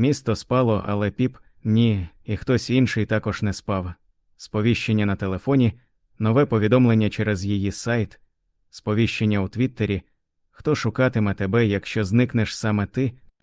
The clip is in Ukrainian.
Місто спало, але піп ні, і хтось інший також не спав. Сповіщення на телефоні, нове повідомлення через її сайт, сповіщення у Твіттері. Хто шукатиме тебе, якщо зникнеш саме ти,